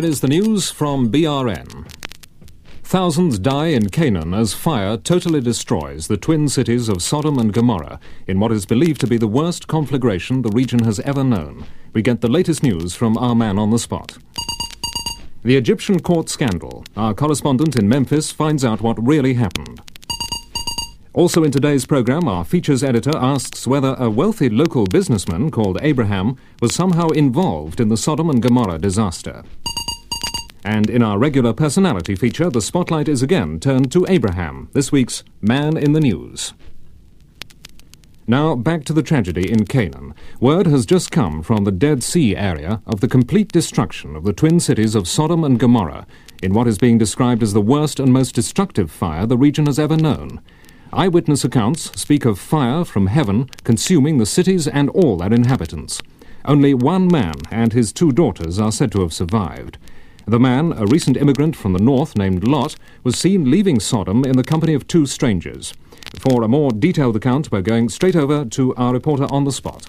Here is the news from BRN. Thousands die in Canaan as fire totally destroys the twin cities of Sodom and Gomorrah in what is believed to be the worst conflagration the region has ever known. We get the latest news from our man on the spot. The Egyptian court scandal. Our correspondent in Memphis finds out what really happened. Also in today's program, our features editor asks whether a wealthy local businessman called Abraham was somehow involved in the Sodom and Gomorrah disaster. And in our regular personality feature, the spotlight is again turned to Abraham, this week's Man in the News. Now, back to the tragedy in Canaan. Word has just come from the Dead Sea area of the complete destruction of the twin cities of Sodom and Gomorrah in what is being described as the worst and most destructive fire the region has ever known. Eyewitness accounts speak of fire from heaven consuming the cities and all their inhabitants. Only one man and his two daughters are said to have survived. The man, a recent immigrant from the north named Lot, was seen leaving Sodom in the company of two strangers. For a more detailed account, we're going straight over to our reporter on the spot.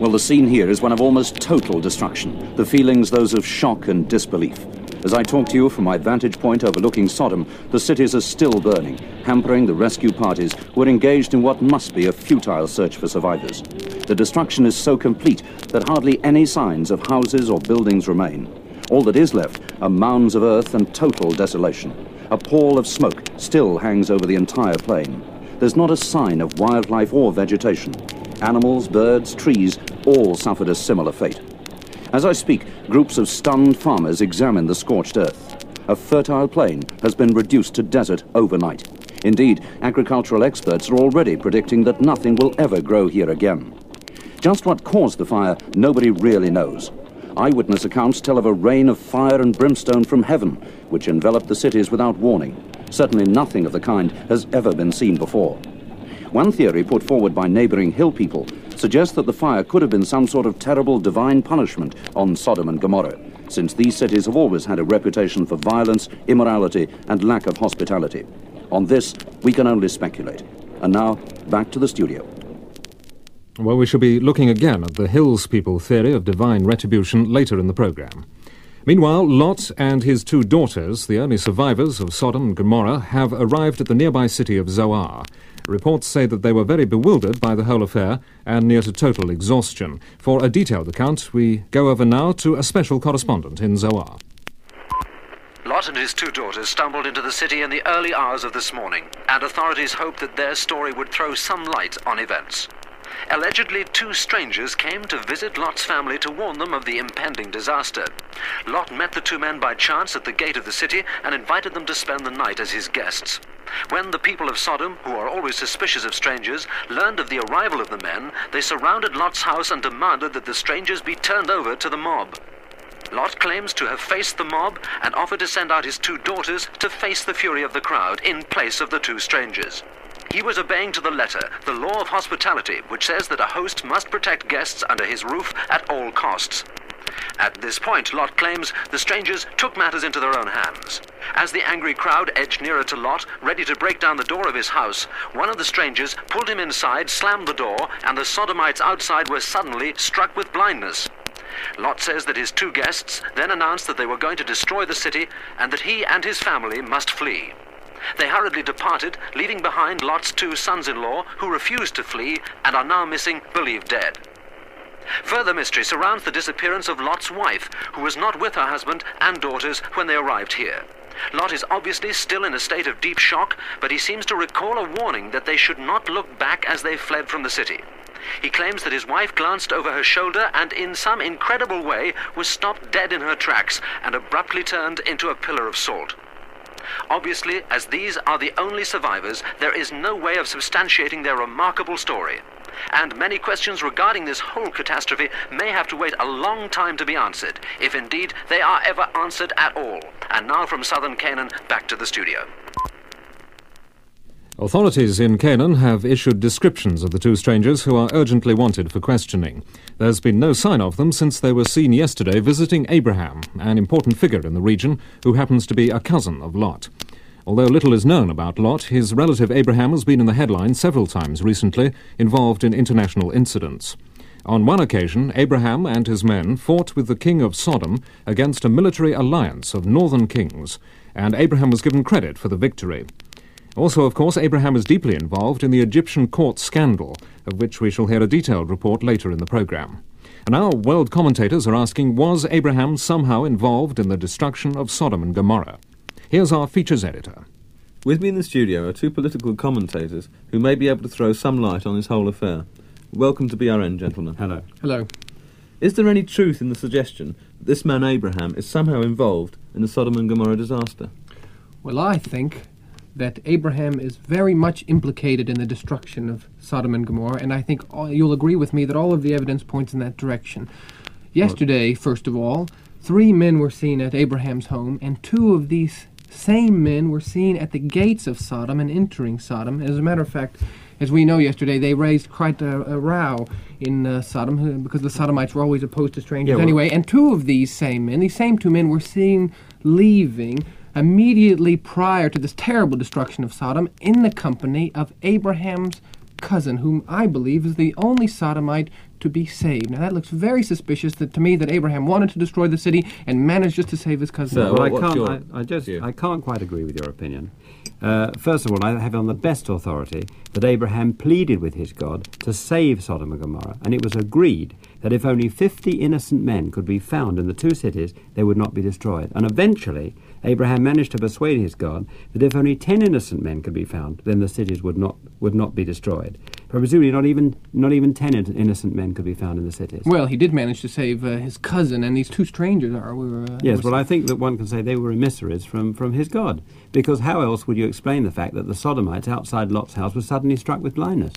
Well, the scene here is one of almost total destruction. The feelings, those of shock and disbelief. As I talk to you from my vantage point overlooking Sodom, the cities are still burning, hampering the rescue parties who are engaged in what must be a futile search for survivors. The destruction is so complete that hardly any signs of houses or buildings remain. All that is left are mounds of earth and total desolation. A pall of smoke still hangs over the entire plain. There's not a sign of wildlife or vegetation. Animals, birds, trees all suffered a similar fate. As I speak, groups of stunned farmers examine the scorched earth. A fertile plain has been reduced to desert overnight. Indeed, agricultural experts are already predicting that nothing will ever grow here again. Just what caused the fire, nobody really knows. Eyewitness accounts tell of a rain of fire and brimstone from heaven, which enveloped the cities without warning. Certainly nothing of the kind has ever been seen before. One theory put forward by neighboring hill people suggests that the fire could have been some sort of terrible divine punishment on Sodom and Gomorrah, since these cities have always had a reputation for violence, immorality, and lack of hospitality. On this, we can only speculate. And now, back to the studio. Well, we shall be looking again at the Hills People theory of divine retribution later in the programme. Meanwhile, Lot and his two daughters, the only survivors of Sodom and Gomorrah, have arrived at the nearby city of Zoar. Reports say that they were very bewildered by the whole affair and near to total exhaustion. For a detailed account, we go over now to a special correspondent in Zoar. Lot and his two daughters stumbled into the city in the early hours of this morning, and authorities hoped that their story would throw some light on events. Allegedly, two strangers came to visit Lot's family to warn them of the impending disaster. Lot met the two men by chance at the gate of the city and invited them to spend the night as his guests. When the people of Sodom, who are always suspicious of strangers, learned of the arrival of the men, they surrounded Lot's house and demanded that the strangers be turned over to the mob. Lot claims to have faced the mob and offered to send out his two daughters to face the fury of the crowd in place of the two strangers. He was obeying to the letter the law of hospitality, which says that a host must protect guests under his roof at all costs. At this point, Lot claims the strangers took matters into their own hands. As the angry crowd edged nearer to Lot, ready to break down the door of his house, one of the strangers pulled him inside, slammed the door, and the sodomites outside were suddenly struck with blindness. Lot says that his two guests then announced that they were going to destroy the city and that he and his family must flee. They hurriedly departed, leaving behind Lot's two sons in law, who refused to flee and are now missing, believed dead. Further mystery surrounds the disappearance of Lot's wife, who was not with her husband and daughters when they arrived here. Lot is obviously still in a state of deep shock, but he seems to recall a warning that they should not look back as they fled from the city. He claims that his wife glanced over her shoulder and, in some incredible way, was stopped dead in her tracks and abruptly turned into a pillar of salt. Obviously, as these are the only survivors, there is no way of substantiating their remarkable story. And many questions regarding this whole catastrophe may have to wait a long time to be answered, if indeed they are ever answered at all. And now from southern Canaan, back to the studio. Authorities in Canaan have issued descriptions of the two strangers who are urgently wanted for questioning. There's been no sign of them since they were seen yesterday visiting Abraham, an important figure in the region who happens to be a cousin of Lot. Although little is known about Lot, his relative Abraham has been in the headlines several times recently, involved in international incidents. On one occasion, Abraham and his men fought with the king of Sodom against a military alliance of northern kings, and Abraham was given credit for the victory. Also, of course, Abraham is deeply involved in the Egyptian court scandal, of which we shall hear a detailed report later in the programme. And our world commentators are asking was Abraham somehow involved in the destruction of Sodom and Gomorrah? Here's our features editor. With me in the studio are two political commentators who may be able to throw some light on this whole affair. Welcome to BRN, gentlemen. Hello. Hello. Is there any truth in the suggestion that this man Abraham is somehow involved in the Sodom and Gomorrah disaster? Well, I think that Abraham is very much implicated in the destruction of Sodom and Gomorrah, and I think all, you'll agree with me that all of the evidence points in that direction. Yesterday, first of all, three men were seen at Abraham's home, and two of these same men were seen at the gates of Sodom and entering Sodom. As a matter of fact, as we know yesterday, they raised quite a, a row in uh, Sodom because the Sodomites were always opposed to strangers Yeah, well- anyway. And two of these same men, these same two men, were seen leaving immediately prior to this terrible destruction of Sodom in the company of Abraham's cousin, whom I believe is the only Sodomite to be saved. Now that looks very suspicious that, to me that Abraham wanted to destroy the city and managed just to save his cousin. So- Well, I what's can't. your I, I just. view? I can't quite agree with your opinion. Uh, first of all, I have on the best authority that Abraham pleaded with his God to save Sodom and Gomorrah, and it was agreed that if only fifty innocent men could be found in the two cities, they would not be destroyed. And eventually, Abraham managed to persuade his God that if only ten innocent men could be found, then the cities would not would not be destroyed. But presumably, not even not even ten in- innocent men could be found in the cities. well, he did manage to save uh, his cousin, and these two strangers are. Were, uh, Yes, well, I think that one can say they were emissaries from, from his God. Because how else would you explain the fact that the Sodomites outside Lot's house were suddenly struck with blindness?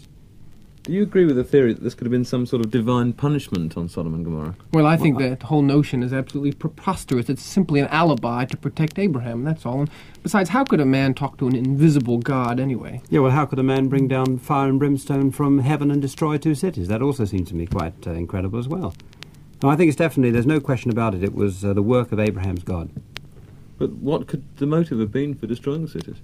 Do you agree with the theory that this could have been some sort of divine punishment on Sodom and Gomorrah? Well, I think that whole notion is absolutely preposterous. It's simply an alibi to protect Abraham, that's all. And besides, how could a man talk to an invisible God anyway? Yeah, well, how could a man bring down fire and brimstone from heaven and destroy two cities? That also seems to me quite uh, incredible as well. No, I think it's definitely, there's no question about it, it was uh, the work of Abraham's God. But what could the motive have been for destroying the cities?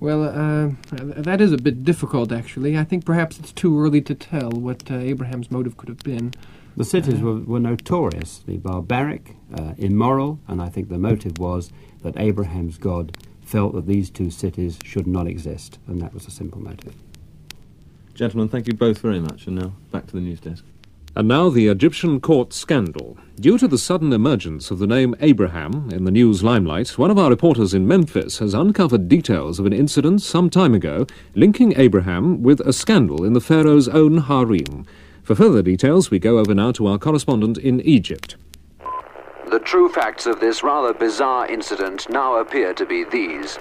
Well, uh, that is a bit difficult, actually. I think perhaps it's too early to tell what uh, Abraham's motive could have been. The cities were, were notoriously barbaric, uh, immoral, and I think the motive was that Abraham's God felt that these two cities should not exist, and that was a simple motive. Gentlemen, thank you both very much. And now back to the news desk. And now the Egyptian court scandal. Due to the sudden emergence of the name Abraham in the news limelight, one of our reporters in Memphis has uncovered details of an incident some time ago linking Abraham with a scandal in the Pharaoh's own harem. For further details, we go over now to our correspondent in Egypt. The true facts of this rather bizarre incident now appear to be these.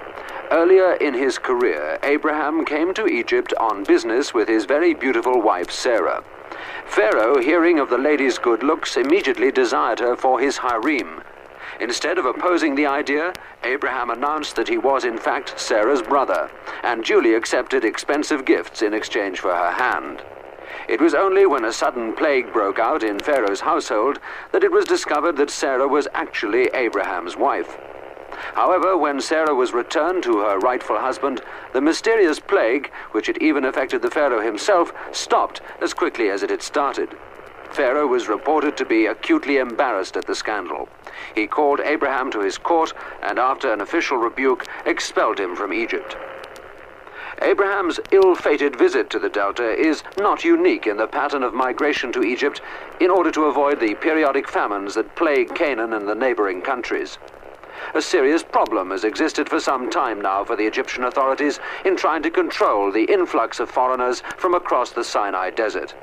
Earlier in his career, Abraham came to Egypt on business with his very beautiful wife Sarah. Pharaoh, hearing of the lady's good looks, immediately desired her for his harem. Instead of opposing the idea, Abraham announced that he was in fact Sarah's brother, and duly accepted expensive gifts in exchange for her hand. It was only when a sudden plague broke out in Pharaoh's household that it was discovered that Sarah was actually Abraham's wife. However, when Sarah was returned to her rightful husband, the mysterious plague, which had even affected the Pharaoh himself, stopped as quickly as it had started. Pharaoh was reported to be acutely embarrassed at the scandal. He called Abraham to his court and, after an official rebuke, expelled him from Egypt. Abraham's ill fated visit to the Delta is not unique in the pattern of migration to Egypt in order to avoid the periodic famines that plague Canaan and the neighboring countries. A serious problem has existed for some time now for the Egyptian authorities in trying to control the influx of foreigners from across the Sinai Desert.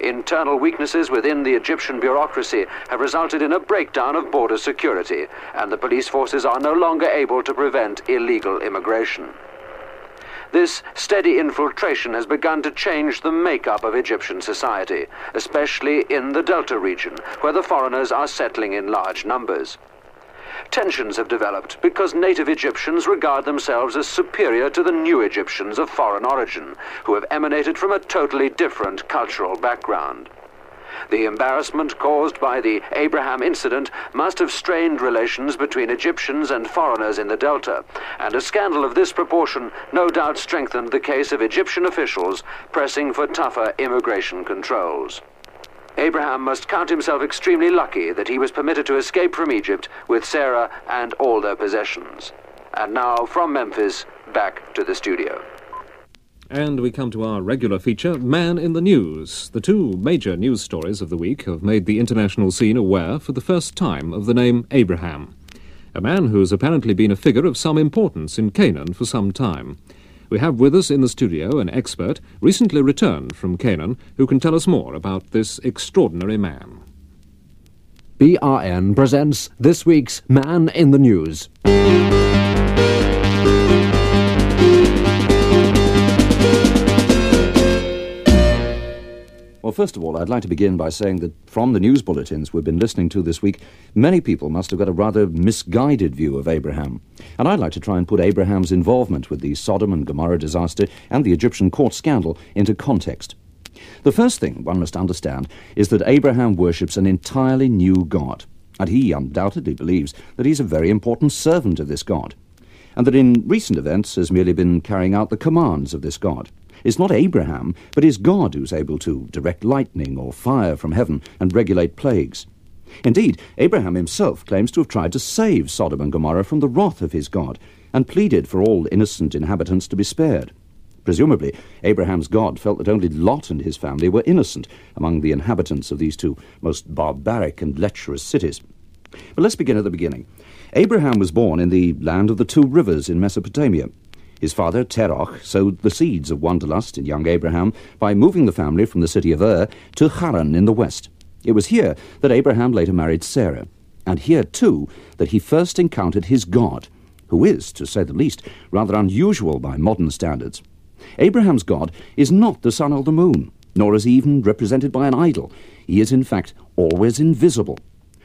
Internal weaknesses within the Egyptian bureaucracy have resulted in a breakdown of border security, and the police forces are no longer able to prevent illegal immigration. This steady infiltration has begun to change the makeup of Egyptian society, especially in the Delta region, where the foreigners are settling in large numbers. Tensions have developed because native Egyptians regard themselves as superior to the new Egyptians of foreign origin, who have emanated from a totally different cultural background. The embarrassment caused by the Abraham incident must have strained relations between Egyptians and foreigners in the Delta, and a scandal of this proportion no doubt strengthened the case of Egyptian officials pressing for tougher immigration controls. Abraham must count himself extremely lucky that he was permitted to escape from Egypt with Sarah and all their possessions. And now, from Memphis, back to the studio. And we come to our regular feature, Man in the News. The two major news stories of the week have made the international scene aware for the first time of the name Abraham, a man who's apparently been a figure of some importance in Canaan for some time. We have with us in the studio an expert recently returned from Canaan who can tell us more about this extraordinary man. BRN presents this week's Man in the News. Well, first of all, I'd like to begin by saying that from the news bulletins we've been listening to this week, many people must have got a rather misguided view of Abraham. And I'd like to try and put Abraham's involvement with the Sodom and Gomorrah disaster and the Egyptian court scandal into context. The first thing one must understand is that Abraham worships an entirely new God, and he undoubtedly believes that he's a very important servant of this God, and that in recent events has merely been carrying out the commands of this God. It's not Abraham, but is God who's able to direct lightning or fire from heaven and regulate plagues. Indeed, Abraham himself claims to have tried to save Sodom and Gomorrah from the wrath of his God, and pleaded for all innocent inhabitants to be spared. Presumably, Abraham's God felt that only Lot and his family were innocent among the inhabitants of these two most barbaric and lecherous cities. But let's begin at the beginning. Abraham was born in the land of the two rivers in Mesopotamia, his father, Terach, sowed the seeds of wanderlust in young Abraham by moving the family from the city of Ur to Haran in the west. It was here that Abraham later married Sarah, and here, too, that he first encountered his God, who is, to say the least, rather unusual by modern standards. Abraham's God is not the sun or the moon, nor is he even represented by an idol. He is, in fact, always invisible.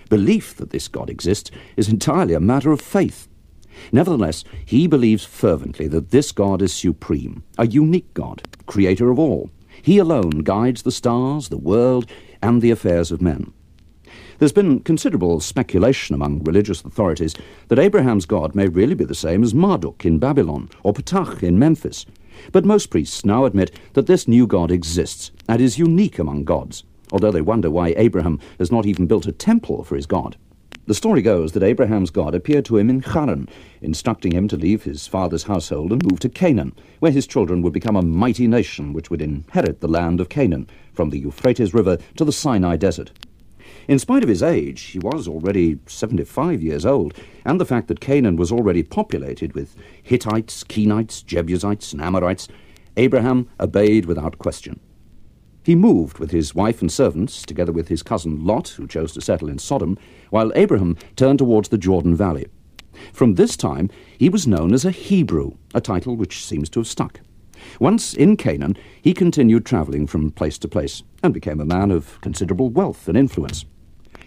Belief that this God exists is entirely a matter of faith. Nevertheless, he believes fervently that this God is supreme, a unique God, creator of all. He alone guides the stars, the world, and the affairs of men. There's been considerable speculation among religious authorities that Abraham's God may really be the same as Marduk in Babylon or Ptah in Memphis. But most priests now admit that this new God exists and is unique among gods, although they wonder why Abraham has not even built a temple for his God. The story goes that Abraham's God appeared to him in Haran, instructing him to leave his father's household and move to Canaan, where his children would become a mighty nation which would inherit the land of Canaan, from the Euphrates River to the Sinai Desert. In spite of his age, he was already 75 years old, and the fact that Canaan was already populated with Hittites, Kenites, Jebusites, and Amorites, Abraham obeyed without question. He moved with his wife and servants, together with his cousin Lot, who chose to settle in Sodom, while Abraham turned towards the Jordan Valley. From this time, he was known as a Hebrew, a title which seems to have stuck. Once in Canaan, he continued travelling from place to place and became a man of considerable wealth and influence.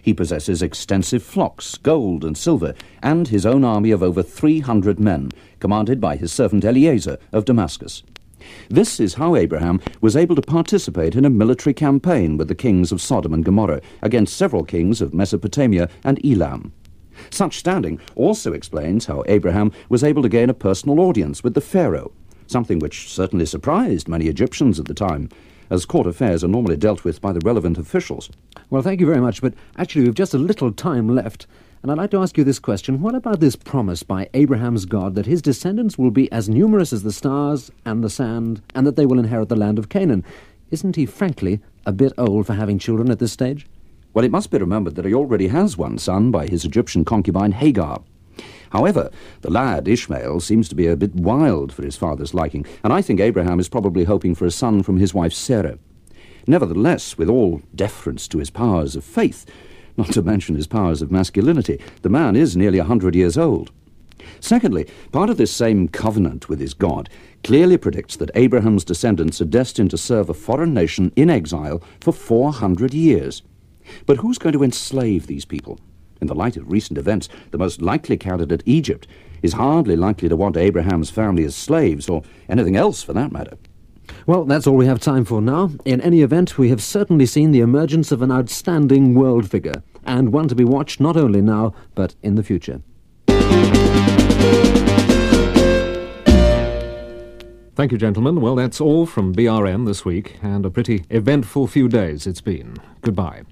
He possesses extensive flocks, gold and silver, and his own army of over 300 men, commanded by his servant Eliezer of Damascus. This is how Abraham was able to participate in a military campaign with the kings of Sodom and Gomorrah against several kings of Mesopotamia and Elam. Such standing also explains how Abraham was able to gain a personal audience with the Pharaoh, something which certainly surprised many Egyptians at the time, as court affairs are normally dealt with by the relevant officials. Well, thank you very much, but actually we've just a little time left. And I'd like to ask you this question. What about this promise by Abraham's God that his descendants will be as numerous as the stars and the sand, and that they will inherit the land of Canaan? Isn't he, frankly, a bit old for having children at this stage? Well, it must be remembered that he already has one son by his Egyptian concubine Hagar. However, the lad Ishmael seems to be a bit wild for his father's liking, and I think Abraham is probably hoping for a son from his wife Sarah. Nevertheless, with all deference to his powers of faith, not to mention his powers of masculinity. The man is nearly a hundred years old. Secondly, part of this same covenant with his God clearly predicts that Abraham's descendants are destined to serve a foreign nation in exile for 400 years. But who's going to enslave these people? In the light of recent events, the most likely candidate, Egypt, is hardly likely to want Abraham's family as slaves, or anything else for that matter. Well, that's all we have time for now. In any event, we have certainly seen the emergence of an outstanding world figure and one to be watched not only now, but in the future. Thank you, gentlemen. Well, that's all from BRN this week, and a pretty eventful few days it's been. Goodbye.